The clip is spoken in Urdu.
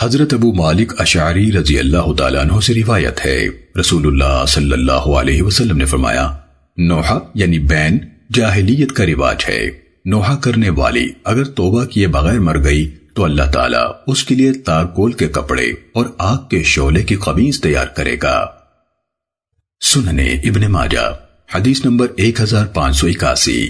حضرت ابو مالک اشعری رضی اللہ تعالیٰ عنہ سے روایت ہے۔ رسول اللہ صلی اللہ علیہ وسلم نے فرمایا، نوحہ یعنی بین جاہلیت کا رواج ہے۔ نوحہ کرنے والی اگر توبہ کیے بغیر مر گئی تو اللہ تعالیٰ اس کے لیے تارکول کے کپڑے اور آگ کے شعلے کی قمیض تیار کرے گا۔ سننے ابن ماجہ، حدیث نمبر ایک ہزار پانچ سو اکاسی۔